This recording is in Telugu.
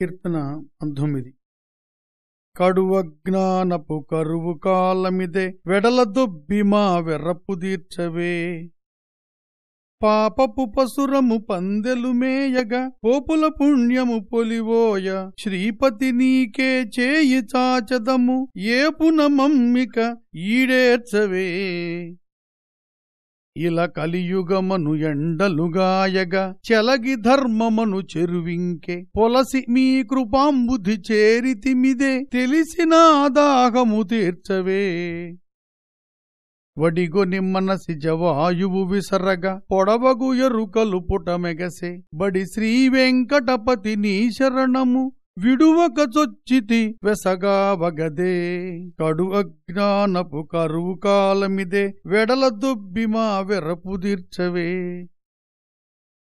కీర్తన పంతొమ్మిది. కడువజ్ఞానపు కరువు కాలమిదే వెడల దొబ్బిమా వెర్రపు తీర్చవే పాపపు పసురము పందెలు మేయగా పోపుల పుణ్యము పొలివోయ. శ్రీపతి నీకే చేయి చాచదము ఏపున మమ్మిక ఈడేర్చవే. ఇల కలియుగమను ఎండలుగాయగా చెలగి ధర్మమను చెరువింకే. పొలసి మీ కృపాంబుధి చేరితిమిదే తెలిసిన దాహము తీర్చవే. వడిగొని మనసి జవాయువు విసరగా పొడవగు ఎరుకలు పుటమెగసే. బడి శ్రీ వెంకటపతి నీ శరణము. విడువకచొచ్చితి వెసగా వగదే. కడు అజ్ఞానపు కరువు కాలమిదే. వెడల దుబ్బిమా వెరపు తీర్చవే.